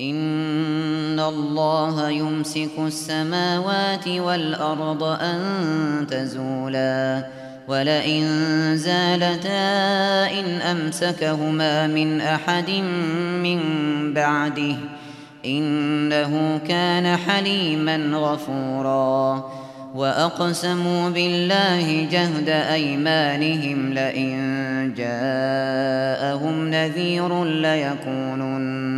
ان الله يمسك السماوات والارض ان تزولا ولئن زالتا ان امسكهما من احد من بعده انه كان حليما غفورا واقسموا بالله جهد ايمانهم لئن جاءهم نذير ليكونن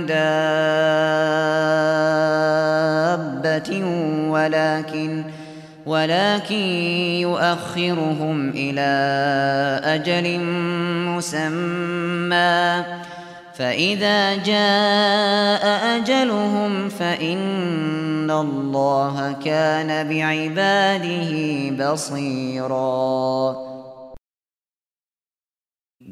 دابة ولكن ولكن يؤخرهم إلى أجل مسمى. فإذا جاء أجلهم فإن الله كان بعباده بصيراً.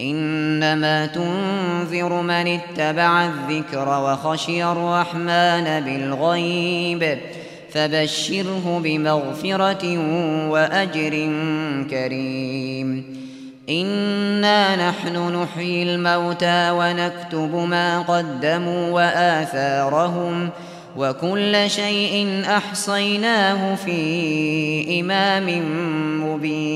إنما تنذر من اتبع الذكر وخشي الرحمن بالغيب فبشره بمغفرة وأجر كريم. إنا نحن نحيي الموتى ونكتب ما قدموا وآثارهم وكل شيء أحصيناه في إمام مبين.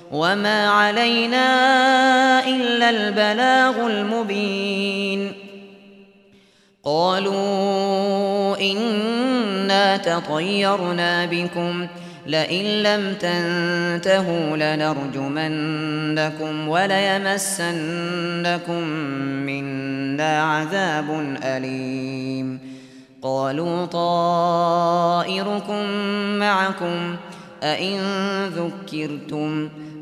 وما علينا إلا البلاغ المبين قالوا إنا تطيرنا بكم لئن لم تنتهوا لنرجمنكم وليمسنكم منا عذاب أليم قالوا طائركم معكم أئن ذكرتم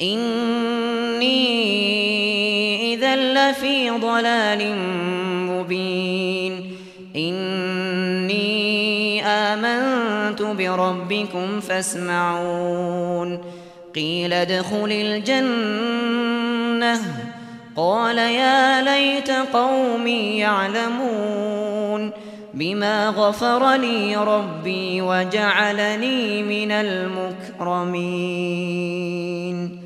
انی إذا لفی ضلال مبین انی آمنت بربکم فاسمعون. قیل ادخل الجنہ قال يا ليت قومي يعلمون. بما غفر لي ربي وجعلني من المكرمين.